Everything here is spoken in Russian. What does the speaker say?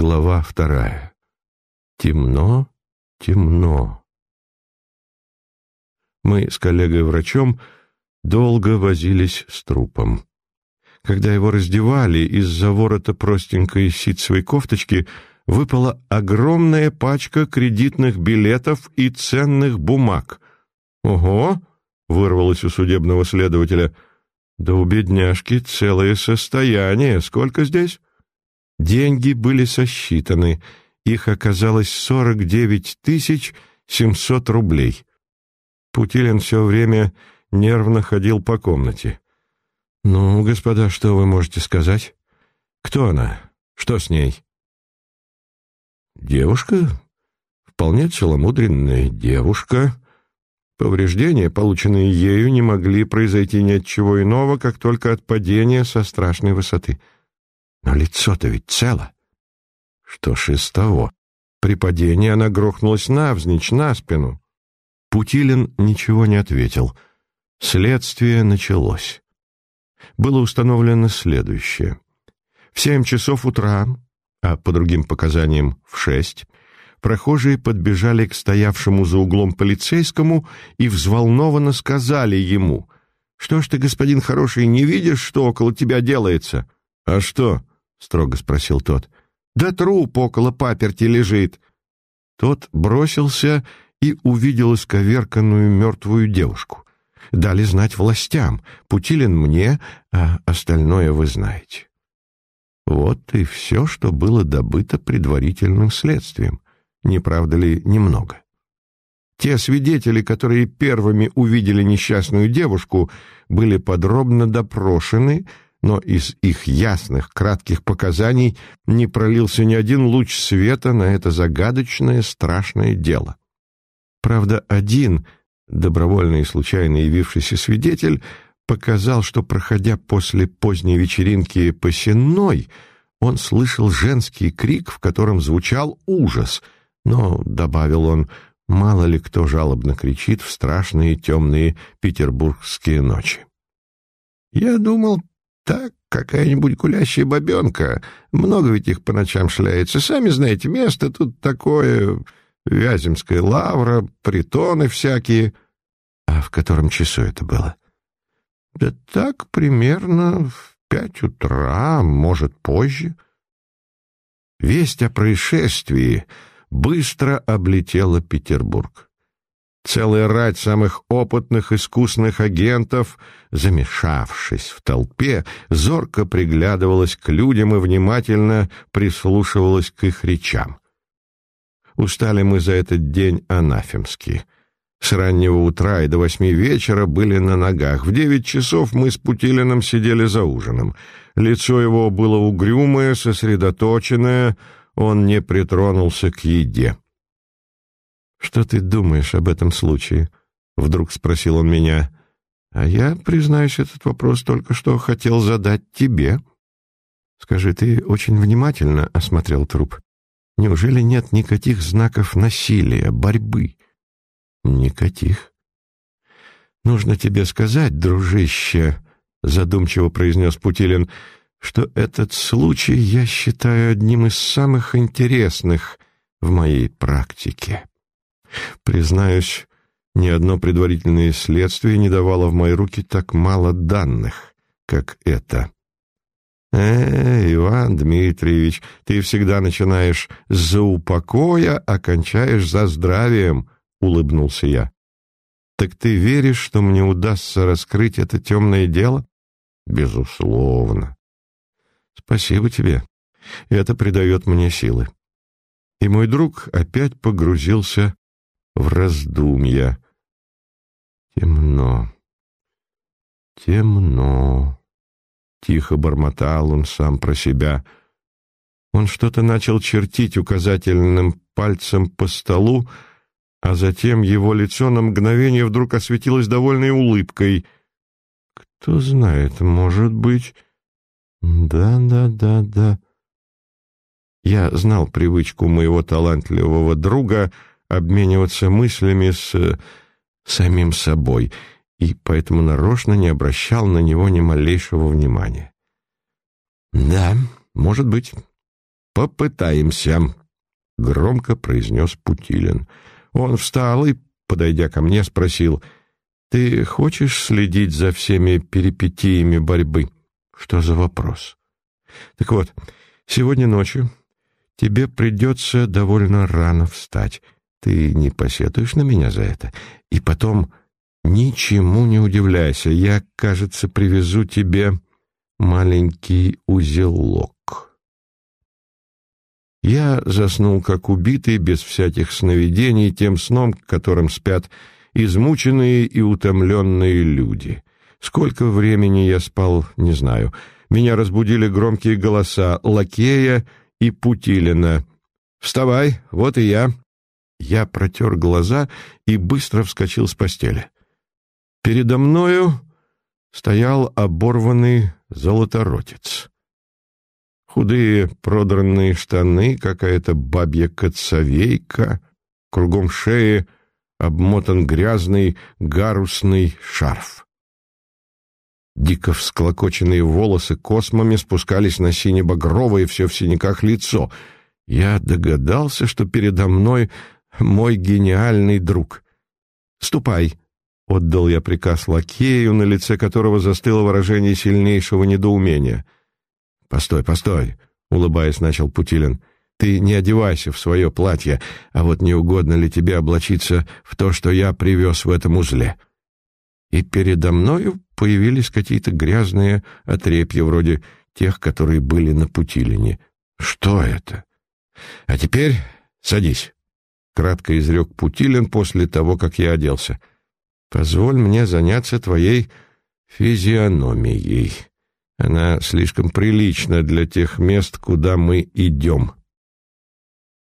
Глава вторая. Темно, темно. Мы с коллегой-врачом долго возились с трупом. Когда его раздевали, из-за ворота простенькой ситцевой кофточки выпала огромная пачка кредитных билетов и ценных бумаг. «Ого!» — вырвалось у судебного следователя. «Да у бедняжки целое состояние. Сколько здесь?» Деньги были сосчитаны. Их оказалось сорок девять тысяч семьсот рублей. Путилин все время нервно ходил по комнате. «Ну, господа, что вы можете сказать? Кто она? Что с ней?» «Девушка? Вполне целомудренная девушка. Повреждения, полученные ею, не могли произойти ни от чего иного, как только от падения со страшной высоты». Но лицо-то ведь цело. Что ж из того? При падении она грохнулась навзничь, на спину. Путилин ничего не ответил. Следствие началось. Было установлено следующее. В семь часов утра, а по другим показаниям в шесть, прохожие подбежали к стоявшему за углом полицейскому и взволнованно сказали ему, «Что ж ты, господин хороший, не видишь, что около тебя делается?» «А что?» — строго спросил тот. «Да труп около паперти лежит». Тот бросился и увидел исковерканную мертвую девушку. Дали знать властям, Путилин мне, а остальное вы знаете. Вот и все, что было добыто предварительным следствием. Не правда ли немного? Те свидетели, которые первыми увидели несчастную девушку, были подробно допрошены, но из их ясных, кратких показаний не пролился ни один луч света на это загадочное, страшное дело. Правда, один, добровольно и случайно явившийся свидетель, показал, что, проходя после поздней вечеринки по Сенной, он слышал женский крик, в котором звучал ужас, но, добавил он, мало ли кто жалобно кричит в страшные темные петербургские ночи. Я думал, так, какая-нибудь гулящая бабенка. Много ведь их по ночам шляется. Сами знаете, место тут такое... Вяземская лавра, притоны всякие. А в котором часу это было? Да так, примерно в пять утра, может, позже. Весть о происшествии быстро облетела Петербург. Целая рать самых опытных, искусных агентов, замешавшись в толпе, зорко приглядывалась к людям и внимательно прислушивалась к их речам. Устали мы за этот день анафемски. С раннего утра и до восьми вечера были на ногах. В девять часов мы с Путилиным сидели за ужином. Лицо его было угрюмое, сосредоточенное, он не притронулся к еде. «Что ты думаешь об этом случае?» — вдруг спросил он меня. «А я, признаюсь, этот вопрос только что хотел задать тебе. Скажи, ты очень внимательно осмотрел труп. Неужели нет никаких знаков насилия, борьбы?» «Никаких». «Нужно тебе сказать, дружище», — задумчиво произнес Путилин, «что этот случай я считаю одним из самых интересных в моей практике». Признаюсь, ни одно предварительное следствие не давало в мои руки так мало данных, как это. «Э, Иван Дмитриевич, ты всегда начинаешь за упокоя, а кончаешь за здравием», — улыбнулся я. «Так ты веришь, что мне удастся раскрыть это темное дело?» «Безусловно». «Спасибо тебе. Это придает мне силы». И мой друг опять погрузился в раздумья. Темно, темно, тихо бормотал он сам про себя. Он что-то начал чертить указательным пальцем по столу, а затем его лицо на мгновение вдруг осветилось довольной улыбкой. Кто знает, может быть... Да, да, да, да. Я знал привычку моего талантливого друга — обмениваться мыслями с э, самим собой, и поэтому нарочно не обращал на него ни малейшего внимания. «Да, может быть. попытаемся», — громко произнес Путилин. Он встал и, подойдя ко мне, спросил, «Ты хочешь следить за всеми перипетиями борьбы?» «Что за вопрос?» «Так вот, сегодня ночью тебе придется довольно рано встать. Ты не посетуешь на меня за это? И потом ничему не удивляйся. Я, кажется, привезу тебе маленький узелок». Я заснул как убитый, без всяких сновидений, тем сном, которым спят измученные и утомленные люди. Сколько времени я спал, не знаю. Меня разбудили громкие голоса Лакея и Путилина. «Вставай, вот и я». Я протер глаза и быстро вскочил с постели. Передо мною стоял оборванный золоторотец. Худые продранные штаны, какая-то бабья коцовейка, кругом шеи обмотан грязный гарусный шарф. Дико всклокоченные волосы космами спускались на сине-багровое, все в синяках лицо. Я догадался, что передо мной мой гениальный друг. «Ступай!» — отдал я приказ лакею, на лице которого застыло выражение сильнейшего недоумения — «Постой, постой!» — улыбаясь, начал Путилин. «Ты не одевайся в свое платье, а вот не угодно ли тебе облачиться в то, что я привез в этом узле?» И передо мною появились какие-то грязные отрепья, вроде тех, которые были на Путилине. «Что это?» «А теперь садись», — кратко изрек Путилин после того, как я оделся. «Позволь мне заняться твоей физиономией». Она слишком прилична для тех мест, куда мы идем.